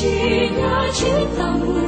chỉ nhớ chính tâm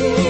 you.